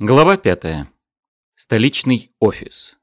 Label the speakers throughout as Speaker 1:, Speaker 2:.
Speaker 1: Глава пятая. Столичный офис.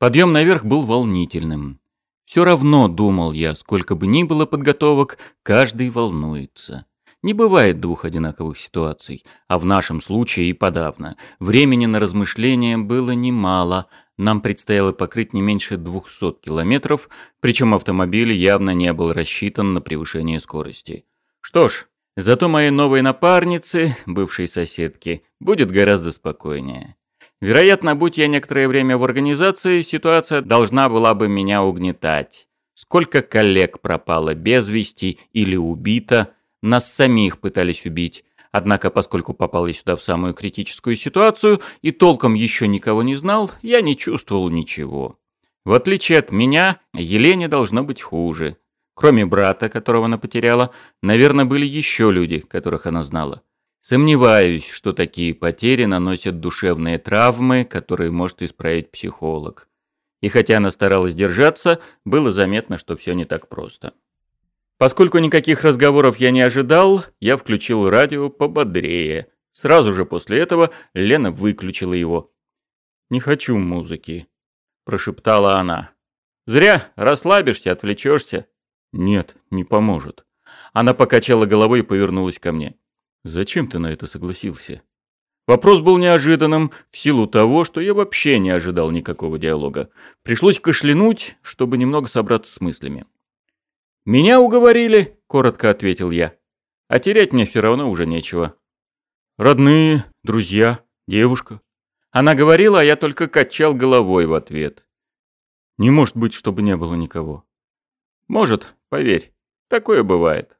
Speaker 1: Подъем наверх был волнительным. Все равно, думал я, сколько бы ни было подготовок, каждый волнуется. Не бывает двух одинаковых ситуаций, а в нашем случае и подавно. Времени на размышления было немало, нам предстояло покрыть не меньше 200 километров, причем автомобиль явно не был рассчитан на превышение скорости. Что ж, Зато моей новой напарнице, бывшей соседке, будет гораздо спокойнее. Вероятно, будь я некоторое время в организации, ситуация должна была бы меня угнетать. Сколько коллег пропало без вести или убито, нас самих пытались убить. Однако, поскольку попал я сюда в самую критическую ситуацию и толком еще никого не знал, я не чувствовал ничего. В отличие от меня, Елене должно быть хуже. Кроме брата, которого она потеряла, наверное, были еще люди, которых она знала. Сомневаюсь, что такие потери наносят душевные травмы, которые может исправить психолог. И хотя она старалась держаться, было заметно, что все не так просто. Поскольку никаких разговоров я не ожидал, я включил радио пободрее. Сразу же после этого Лена выключила его. «Не хочу музыки», — прошептала она. «Зря, расслабишься, отвлечешься. «Нет, не поможет». Она покачала головой и повернулась ко мне. «Зачем ты на это согласился?» Вопрос был неожиданным в силу того, что я вообще не ожидал никакого диалога. Пришлось кашлянуть, чтобы немного собраться с мыслями. «Меня уговорили», — коротко ответил я. «А терять мне все равно уже нечего». «Родные, друзья, девушка». Она говорила, а я только качал головой в ответ. «Не может быть, чтобы не было никого». «Может, Поверь, такое бывает.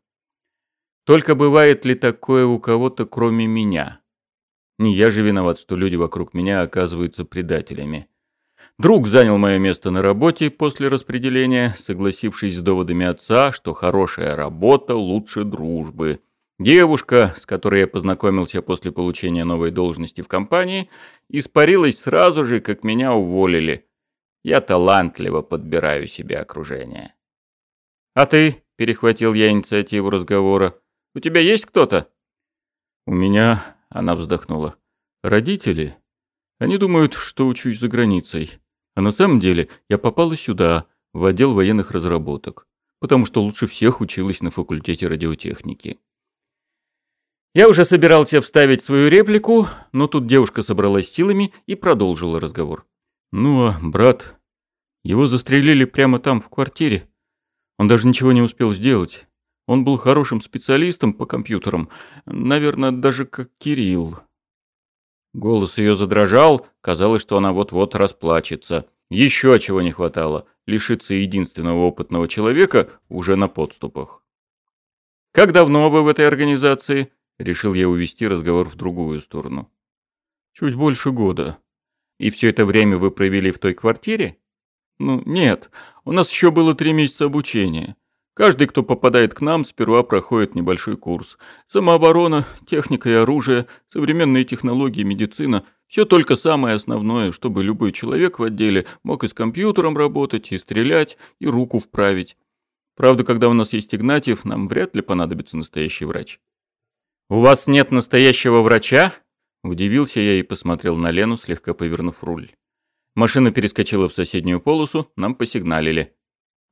Speaker 1: Только бывает ли такое у кого-то, кроме меня? Не я же виноват, что люди вокруг меня оказываются предателями. Друг занял мое место на работе после распределения, согласившись с доводами отца, что хорошая работа лучше дружбы. Девушка, с которой я познакомился после получения новой должности в компании, испарилась сразу же, как меня уволили. Я талантливо подбираю себе окружение. «А ты?» — перехватил я инициативу разговора. «У тебя есть кто-то?» «У меня...» — она вздохнула. «Родители? Они думают, что учусь за границей. А на самом деле я попала сюда, в отдел военных разработок, потому что лучше всех училась на факультете радиотехники». Я уже собирался вставить свою реплику, но тут девушка собралась силами и продолжила разговор. «Ну а брат? Его застрелили прямо там, в квартире. Он даже ничего не успел сделать. Он был хорошим специалистом по компьютерам, наверное, даже как Кирилл. Голос ее задрожал, казалось, что она вот-вот расплачется. Еще чего не хватало — лишиться единственного опытного человека уже на подступах. «Как давно вы в этой организации?» — решил я увести разговор в другую сторону. «Чуть больше года. И все это время вы провели в той квартире?» Ну, нет. У нас еще было три месяца обучения. Каждый, кто попадает к нам, сперва проходит небольшой курс. Самооборона, техника и оружие, современные технологии, медицина – все только самое основное, чтобы любой человек в отделе мог и с компьютером работать, и стрелять, и руку вправить. Правда, когда у нас есть Игнатьев, нам вряд ли понадобится настоящий врач. «У вас нет настоящего врача?» Удивился я и посмотрел на Лену, слегка повернув руль. Машина перескочила в соседнюю полосу, нам посигналили.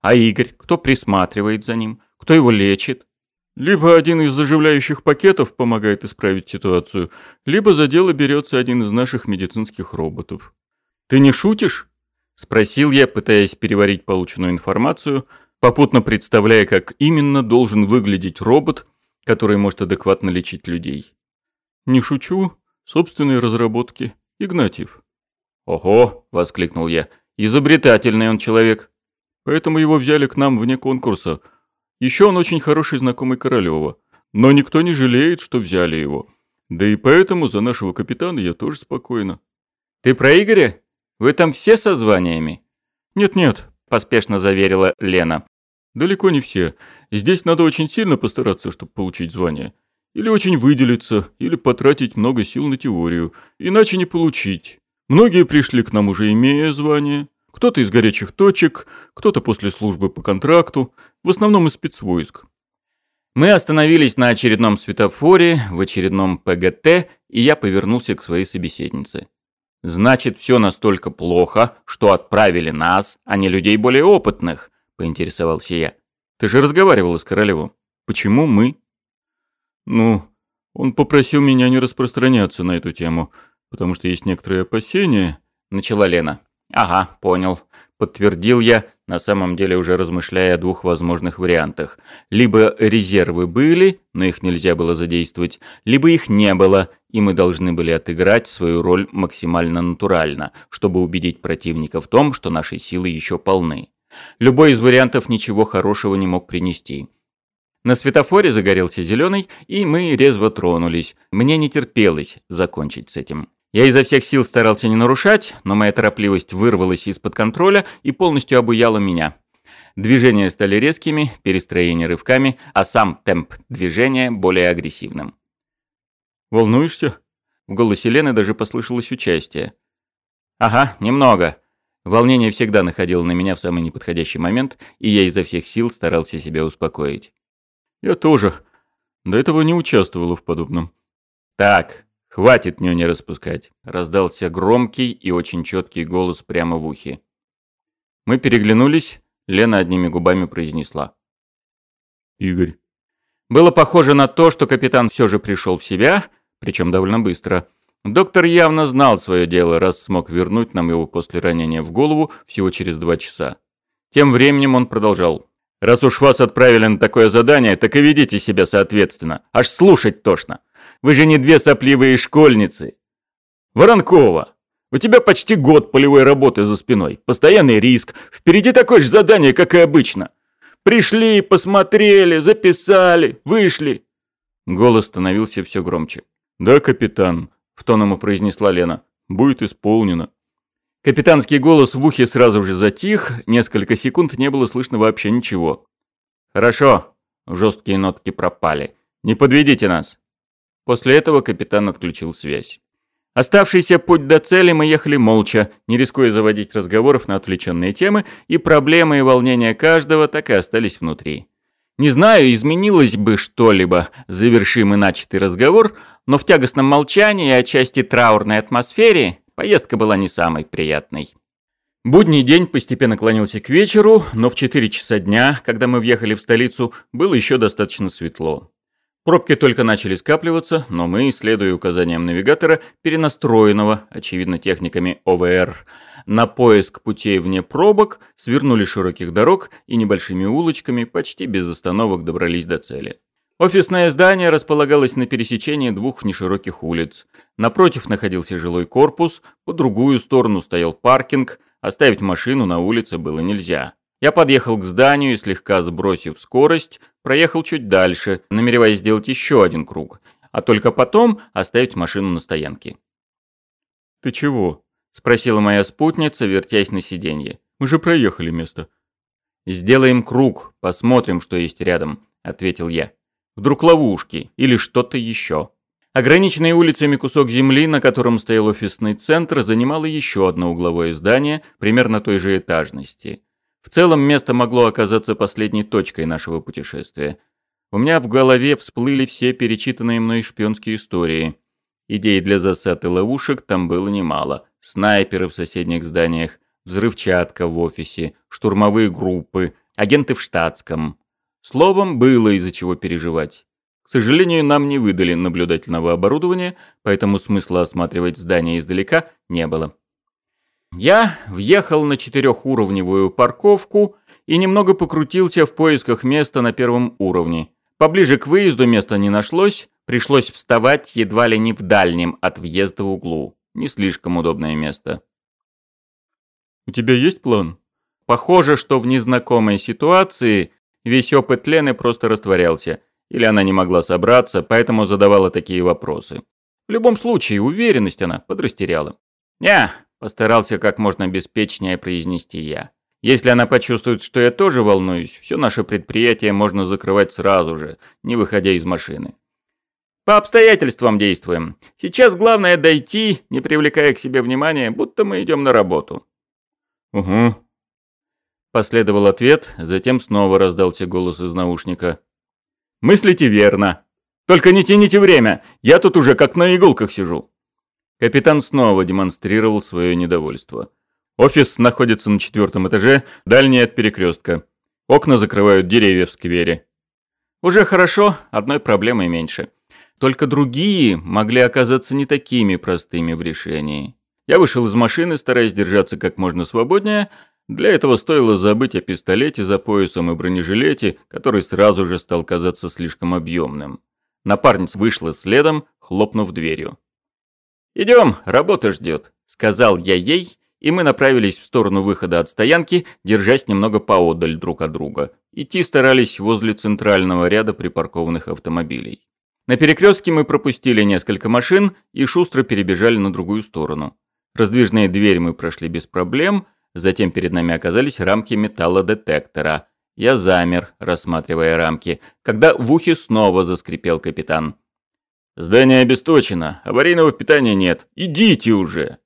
Speaker 1: А Игорь? Кто присматривает за ним? Кто его лечит? Либо один из заживляющих пакетов помогает исправить ситуацию, либо за дело берется один из наших медицинских роботов. «Ты не шутишь?» — спросил я, пытаясь переварить полученную информацию, попутно представляя, как именно должен выглядеть робот, который может адекватно лечить людей. «Не шучу. Собственные разработки. Игнатьев». «Ого!» — воскликнул я. «Изобретательный он человек. Поэтому его взяли к нам вне конкурса. Еще он очень хороший знакомый Королева. Но никто не жалеет, что взяли его. Да и поэтому за нашего капитана я тоже спокойно». «Ты про Игоря? Вы там все со званиями?» «Нет-нет», — поспешно заверила Лена. «Далеко не все. Здесь надо очень сильно постараться, чтобы получить звание. Или очень выделиться, или потратить много сил на теорию. Иначе не получить. Многие пришли к нам уже имея звание, кто-то из горячих точек, кто-то после службы по контракту, в основном из спецвойск. Мы остановились на очередном светофоре, в очередном ПГТ, и я повернулся к своей собеседнице. «Значит, все настолько плохо, что отправили нас, а не людей более опытных», — поинтересовался я. «Ты же разговаривала с королевом. Почему мы?» «Ну, он попросил меня не распространяться на эту тему, потому что есть некоторые опасения», — начала Лена. «Ага, понял», — подтвердил я, на самом деле уже размышляя о двух возможных вариантах. Либо резервы были, но их нельзя было задействовать, либо их не было, и мы должны были отыграть свою роль максимально натурально, чтобы убедить противника в том, что наши силы еще полны. Любой из вариантов ничего хорошего не мог принести. На светофоре загорелся зеленый, и мы резво тронулись. Мне не терпелось закончить с этим. Я изо всех сил старался не нарушать, но моя торопливость вырвалась из-под контроля и полностью обуяла меня. Движения стали резкими, перестроение рывками, а сам темп движения более агрессивным. «Волнуешься?» В голосе Лены даже послышалось участие. «Ага, немного». Волнение всегда находило на меня в самый неподходящий момент, и я изо всех сил старался себя успокоить. «Я тоже. До этого не участвовала в подобном». «Так, «Хватит нюни распускать», — раздался громкий и очень четкий голос прямо в ухе. Мы переглянулись, Лена одними губами произнесла. «Игорь». Было похоже на то, что капитан все же пришел в себя, причем довольно быстро. Доктор явно знал свое дело, раз смог вернуть нам его после ранения в голову всего через два часа. Тем временем он продолжал. «Раз уж вас отправили на такое задание, так и ведите себя соответственно. Аж слушать тошно. Вы же не две сопливые школьницы. Воронкова, у тебя почти год полевой работы за спиной. Постоянный риск. Впереди такое же задание, как и обычно. Пришли, посмотрели, записали, вышли. Голос становился все громче. «Да, капитан», — в тон ему произнесла Лена. «Будет исполнено». Капитанский голос в ухе сразу же затих, несколько секунд не было слышно вообще ничего. «Хорошо», — жесткие нотки пропали. «Не подведите нас». После этого капитан отключил связь. Оставшийся путь до цели мы ехали молча, не рискуя заводить разговоров на отвлеченные темы, и проблемы и волнения каждого так и остались внутри. Не знаю, изменилось бы что-либо, завершим мы начатый разговор, но в тягостном молчании и отчасти траурной атмосфере поездка была не самой приятной. Будний день постепенно клонился к вечеру, но в 4 часа дня, когда мы въехали в столицу, было еще достаточно светло. Пробки только начали скапливаться, но мы, следуя указаниям навигатора, перенастроенного, очевидно, техниками ОВР, на поиск путей вне пробок, свернули широких дорог и небольшими улочками почти без остановок добрались до цели. Офисное здание располагалось на пересечении двух нешироких улиц. Напротив находился жилой корпус, по другую сторону стоял паркинг, оставить машину на улице было нельзя. Я подъехал к зданию и, слегка сбросив скорость, проехал чуть дальше, намереваясь сделать еще один круг, а только потом оставить машину на стоянке. «Ты чего?» — спросила моя спутница, вертясь на сиденье. «Мы же проехали место». «Сделаем круг, посмотрим, что есть рядом», — ответил я. «Вдруг ловушки или что-то еще». Ограниченный улицами кусок земли, на котором стоял офисный центр, занимало еще одно угловое здание примерно той же этажности. В целом место могло оказаться последней точкой нашего путешествия. У меня в голове всплыли все перечитанные мной шпионские истории. Идей для засад и ловушек там было немало. Снайперы в соседних зданиях, взрывчатка в офисе, штурмовые группы, агенты в штатском. Словом, было из-за чего переживать. К сожалению, нам не выдали наблюдательного оборудования, поэтому смысла осматривать здание издалека не было. Я въехал на четырехуровневую парковку и немного покрутился в поисках места на первом уровне. Поближе к выезду места не нашлось, пришлось вставать едва ли не в дальнем от въезда углу. Не слишком удобное место. «У тебя есть план?» Похоже, что в незнакомой ситуации весь опыт Лены просто растворялся, или она не могла собраться, поэтому задавала такие вопросы. В любом случае, уверенность она подрастеряла. «Не, Постарался как можно беспечнее произнести я. Если она почувствует, что я тоже волнуюсь, все наше предприятие можно закрывать сразу же, не выходя из машины. По обстоятельствам действуем. Сейчас главное дойти, не привлекая к себе внимания, будто мы идем на работу. Угу. Последовал ответ, затем снова раздался голос из наушника. Мыслите верно. Только не тяните время, я тут уже как на иголках сижу. Капитан снова демонстрировал свое недовольство. Офис находится на четвертом этаже, дальний от перекрестка. Окна закрывают деревья в сквере. Уже хорошо, одной проблемой меньше. Только другие могли оказаться не такими простыми в решении. Я вышел из машины, стараясь держаться как можно свободнее. Для этого стоило забыть о пистолете за поясом и бронежилете, который сразу же стал казаться слишком объемным. Напарница вышла следом, хлопнув дверью. «Идем, работа ждет», — сказал я ей, и мы направились в сторону выхода от стоянки, держась немного поодаль друг от друга. Идти старались возле центрального ряда припаркованных автомобилей. На перекрестке мы пропустили несколько машин и шустро перебежали на другую сторону. Раздвижные двери мы прошли без проблем, затем перед нами оказались рамки металлодетектора. Я замер, рассматривая рамки, когда в ухе снова заскрипел капитан. «Здание обесточено, аварийного питания нет. Идите уже!»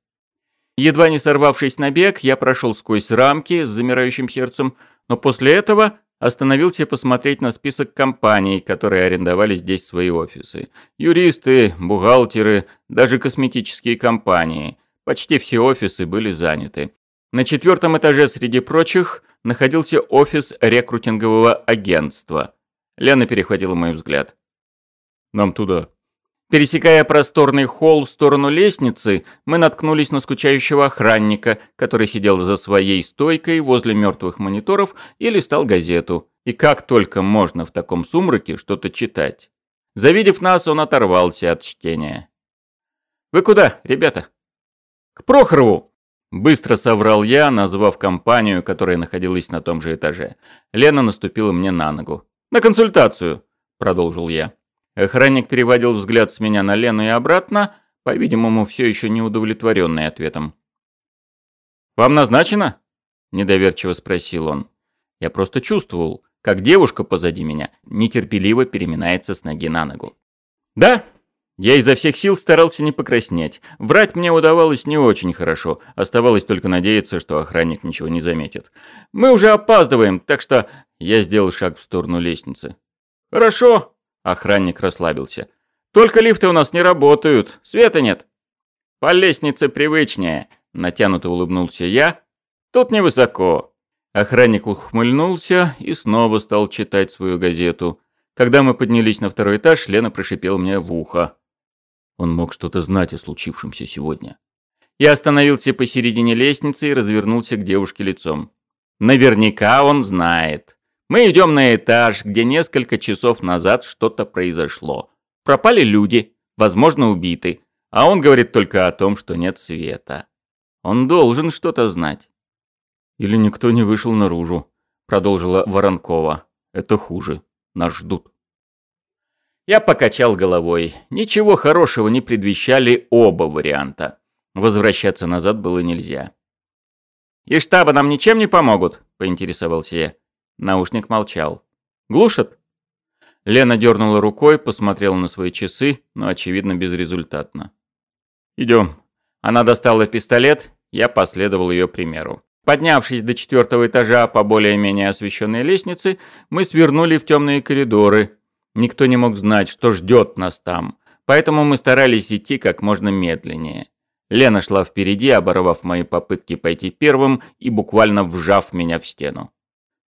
Speaker 1: Едва не сорвавшись на бег, я прошел сквозь рамки с замирающим сердцем, но после этого остановился посмотреть на список компаний, которые арендовали здесь свои офисы. Юристы, бухгалтеры, даже косметические компании. Почти все офисы были заняты. На четвертом этаже среди прочих находился офис рекрутингового агентства. Лена перехватила мой взгляд. «Нам туда», Пересекая просторный холл в сторону лестницы, мы наткнулись на скучающего охранника, который сидел за своей стойкой возле мертвых мониторов и листал газету. И как только можно в таком сумраке что-то читать. Завидев нас, он оторвался от чтения. «Вы куда, ребята?» «К Прохорову!» Быстро соврал я, назвав компанию, которая находилась на том же этаже. Лена наступила мне на ногу. «На консультацию!» — продолжил я. Охранник переводил взгляд с меня на Лену и обратно, по-видимому, все еще не удовлетворенный ответом. «Вам назначено?» – недоверчиво спросил он. Я просто чувствовал, как девушка позади меня нетерпеливо переминается с ноги на ногу. «Да?» Я изо всех сил старался не покраснеть. Врать мне удавалось не очень хорошо. Оставалось только надеяться, что охранник ничего не заметит. «Мы уже опаздываем, так что...» Я сделал шаг в сторону лестницы. «Хорошо», Охранник расслабился. «Только лифты у нас не работают, света нет». «По лестнице привычнее», — натянуто улыбнулся я. «Тут невысоко». Охранник ухмыльнулся и снова стал читать свою газету. Когда мы поднялись на второй этаж, Лена прошипела мне в ухо. Он мог что-то знать о случившемся сегодня. Я остановился посередине лестницы и развернулся к девушке лицом. Наверняка он знает. Мы идем на этаж, где несколько часов назад что-то произошло. Пропали люди, возможно, убиты. А он говорит только о том, что нет света. Он должен что-то знать. Или никто не вышел наружу, продолжила Воронкова. Это хуже. Нас ждут. Я покачал головой. Ничего хорошего не предвещали оба варианта. Возвращаться назад было нельзя. «И штаба нам ничем не помогут?» – поинтересовался я. Наушник молчал. «Глушат?» Лена дернула рукой, посмотрела на свои часы, но, очевидно, безрезультатно. «Идем». Она достала пистолет, я последовал ее примеру. Поднявшись до четвертого этажа по более-менее освещенной лестнице, мы свернули в темные коридоры. Никто не мог знать, что ждет нас там, поэтому мы старались идти как можно медленнее. Лена шла впереди, оборвав мои попытки пойти первым и буквально вжав меня в стену.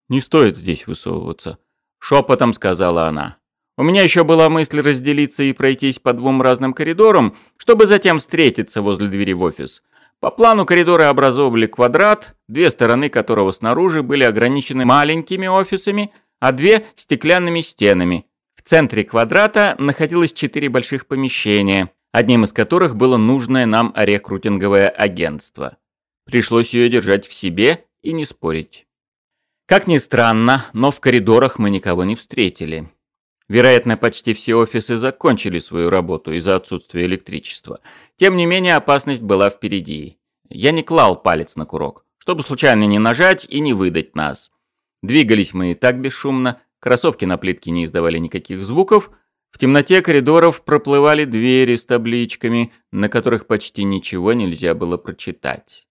Speaker 1: Не стоит здесь высовываться», — шепотом сказала она. «У меня еще была мысль разделиться и пройтись по двум разным коридорам, чтобы затем встретиться возле двери в офис. По плану коридоры образовывали квадрат, две стороны которого снаружи были ограничены маленькими офисами, а две — стеклянными стенами. В центре квадрата находилось четыре больших помещения, одним из которых было нужное нам рекрутинговое агентство. Пришлось ее держать в себе и не спорить. Как ни странно, но в коридорах мы никого не встретили. Вероятно, почти все офисы закончили свою работу из-за отсутствия электричества. Тем не менее, опасность была впереди. Я не клал палец на курок, чтобы случайно не нажать и не выдать нас. Двигались мы и так бесшумно, кроссовки на плитке не издавали никаких звуков, в темноте коридоров проплывали двери с табличками, на которых почти ничего нельзя было прочитать.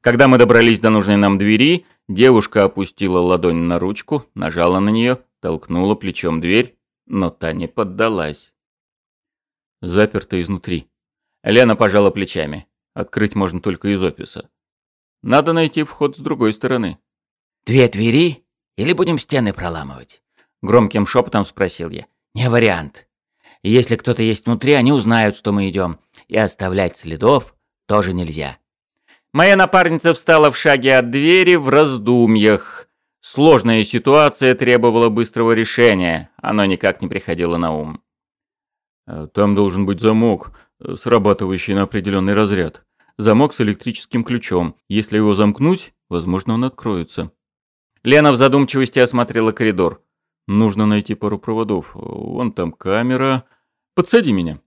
Speaker 1: Когда мы добрались до нужной нам двери, Девушка опустила ладонь на ручку, нажала на нее, толкнула плечом дверь. но та не поддалась. Заперто изнутри. Лена пожала плечами. Открыть можно только из офиса. Надо найти вход с другой стороны.
Speaker 2: «Две двери? Или будем стены проламывать?» Громким шепотом спросил я. «Не вариант. Если кто-то есть внутри, они узнают, что мы идем. И оставлять следов тоже нельзя».
Speaker 1: Моя напарница встала в шаге от двери в раздумьях. Сложная ситуация требовала быстрого решения. Оно никак не приходило на ум. «Э, «Там должен быть замок, э, срабатывающий на определенный разряд. Замок с электрическим ключом. Если его замкнуть, возможно, он откроется». Лена в задумчивости осмотрела коридор. «Нужно найти пару проводов. Вон там камера. Подсади меня».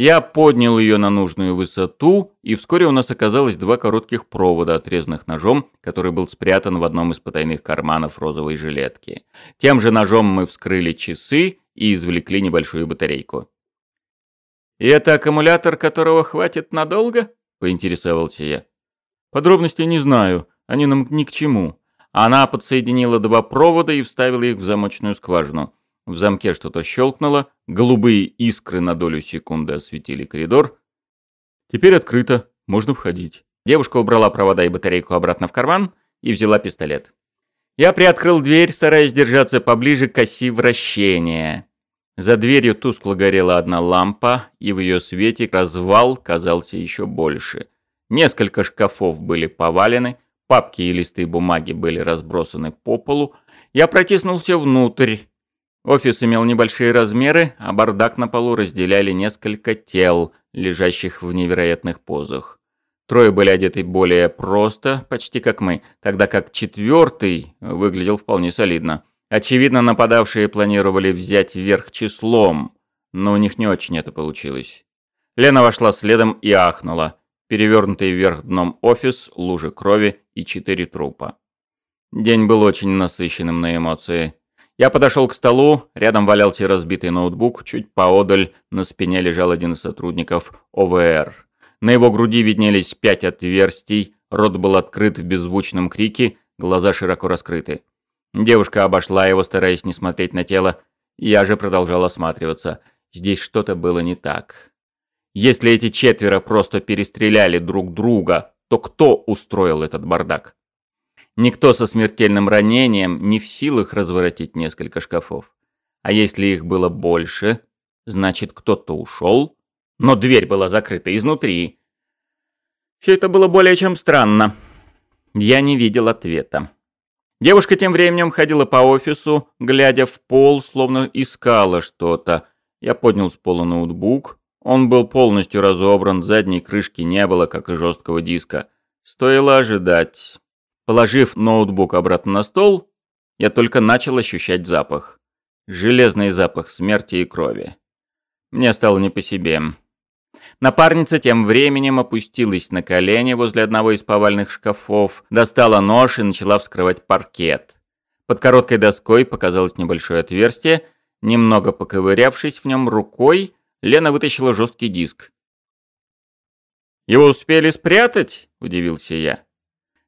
Speaker 1: Я поднял ее на нужную высоту, и вскоре у нас оказалось два коротких провода, отрезанных ножом, который был спрятан в одном из потайных карманов розовой жилетки. Тем же ножом мы вскрыли часы и извлекли небольшую батарейку. «И это аккумулятор, которого хватит надолго?» — поинтересовался я. «Подробностей не знаю, они нам ни к чему». Она подсоединила два провода и вставила их в замочную скважину. В замке что-то щелкнуло, голубые искры на долю секунды осветили коридор. Теперь открыто, можно входить. Девушка убрала провода и батарейку обратно в карман и взяла пистолет. Я приоткрыл дверь, стараясь держаться поближе к оси вращения. За дверью тускло горела одна лампа, и в ее свете развал казался еще больше. Несколько шкафов были повалены, папки и листы бумаги были разбросаны по полу. Я протиснулся внутрь, Офис имел небольшие размеры, а бардак на полу разделяли несколько тел, лежащих в невероятных позах. Трое были одеты более просто, почти как мы, тогда как четвертый выглядел вполне солидно. Очевидно, нападавшие планировали взять верх числом, но у них не очень это получилось. Лена вошла следом и ахнула. Перевернутый вверх дном офис, лужи крови и четыре трупа. День был очень насыщенным на эмоции. Я подошел к столу, рядом валялся разбитый ноутбук, чуть поодаль на спине лежал один из сотрудников ОВР. На его груди виднелись пять отверстий, рот был открыт в беззвучном крике, глаза широко раскрыты. Девушка обошла его, стараясь не смотреть на тело. Я же продолжал осматриваться. Здесь что-то было не так. Если эти четверо просто перестреляли друг друга, то кто устроил этот бардак? Никто со смертельным ранением не в силах разворотить несколько шкафов. А если их было больше, значит кто-то ушел, но дверь была закрыта изнутри. Все это было более чем странно. Я не видел ответа. Девушка тем временем ходила по офису, глядя в пол, словно искала что-то. Я поднял с пола ноутбук. Он был полностью разобран, задней крышки не было, как и жесткого диска. Стоило ожидать. Положив ноутбук обратно на стол, я только начал ощущать запах. Железный запах смерти и крови. Мне стало не по себе. Напарница тем временем опустилась на колени возле одного из повальных шкафов, достала нож и начала вскрывать паркет. Под короткой доской показалось небольшое отверстие. Немного поковырявшись в нем рукой, Лена вытащила жесткий диск. «Его успели спрятать?» – удивился я.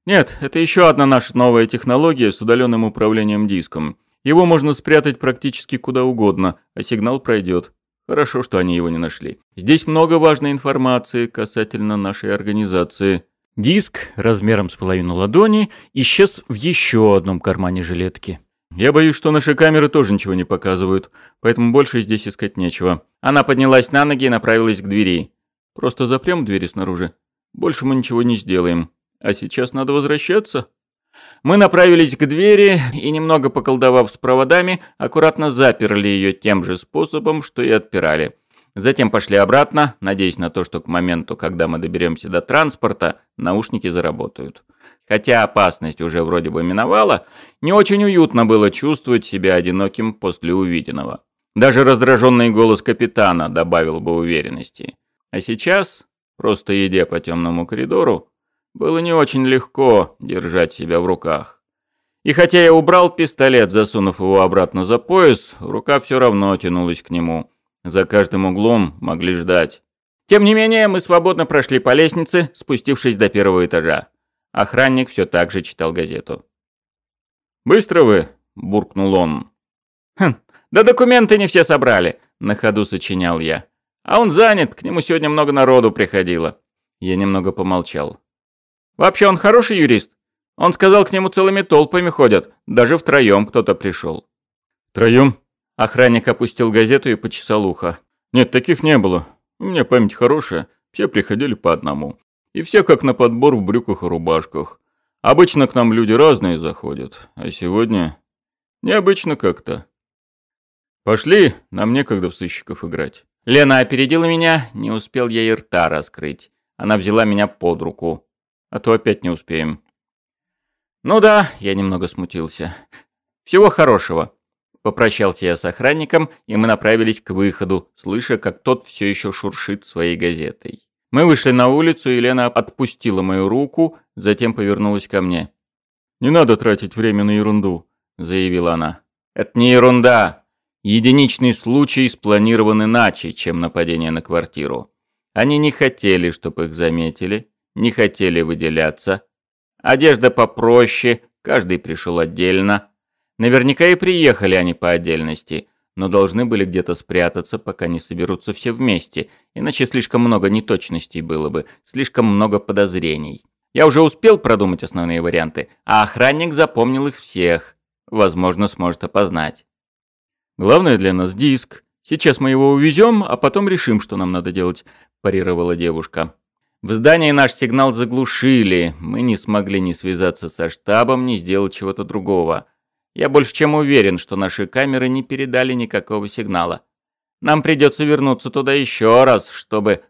Speaker 1: Нет, это еще одна наша новая технология с удаленным управлением диском. Его можно спрятать практически куда угодно, а сигнал пройдет. Хорошо, что они его не нашли. Здесь много важной информации касательно нашей организации. Диск размером с половину ладони исчез в еще одном кармане жилетки. Я боюсь, что наши камеры тоже ничего не показывают, поэтому больше здесь искать нечего. Она поднялась на ноги и направилась к двери. Просто запрем двери снаружи. Больше мы ничего не сделаем. А сейчас надо возвращаться. Мы направились к двери и, немного поколдовав с проводами, аккуратно заперли ее тем же способом, что и отпирали. Затем пошли обратно, надеясь на то, что к моменту, когда мы доберемся до транспорта, наушники заработают. Хотя опасность уже вроде бы миновала, не очень уютно было чувствовать себя одиноким после увиденного. Даже раздраженный голос капитана добавил бы уверенности. А сейчас, просто идя по темному коридору, было не очень легко держать себя в руках. И хотя я убрал пистолет, засунув его обратно за пояс, рука все равно тянулась к нему. За каждым углом могли ждать. Тем не менее, мы свободно прошли по лестнице, спустившись до первого этажа. Охранник все так же читал газету. «Быстро вы!» – буркнул он. «Хм, Да документы не все собрали, на ходу сочинял я. А он занят, к нему сегодня много народу приходило. Я немного помолчал. Вообще он хороший юрист? Он сказал, к нему целыми толпами ходят, даже втроем кто-то пришел. Втроем? Охранник опустил газету и почесал ухо. Нет, таких не было. У меня память хорошая, все приходили по одному. И все как на подбор в брюках и рубашках. Обычно к нам люди разные заходят, а сегодня необычно как-то. Пошли, нам некогда в сыщиков играть. Лена опередила меня, не успел я и рта раскрыть. Она взяла меня под руку. А то опять не успеем. Ну да, я немного смутился. Всего хорошего. Попрощался я с охранником, и мы направились к выходу, слыша, как тот все еще шуршит своей газетой. Мы вышли на улицу, и Лена отпустила мою руку, затем повернулась ко мне. «Не надо тратить время на ерунду», — заявила она. «Это не ерунда», Единичный случай спланирован иначе, чем нападение на квартиру. Они не хотели, чтобы их заметили, не хотели выделяться. Одежда попроще, каждый пришел отдельно. Наверняка и приехали они по отдельности, но должны были где-то спрятаться, пока не соберутся все вместе, иначе слишком много неточностей было бы, слишком много подозрений. Я уже успел продумать основные варианты, а охранник запомнил их всех. Возможно, сможет опознать. Главное для нас диск. Сейчас мы его увезем, а потом решим, что нам надо делать», – парировала девушка. В здании наш сигнал заглушили. Мы не смогли ни связаться со штабом, ни сделать чего-то другого. Я больше чем уверен, что наши камеры не передали никакого сигнала. Нам придется вернуться туда еще раз, чтобы...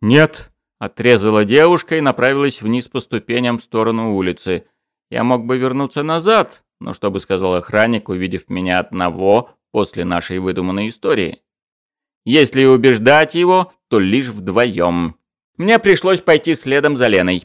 Speaker 1: «Нет», — отрезала девушка и направилась вниз по ступеням в сторону улицы. Я мог бы вернуться назад, но что бы сказал охранник, увидев меня одного, после нашей выдуманной истории. Если убеждать его, то лишь вдвоем. Мне пришлось пойти следом за Леной.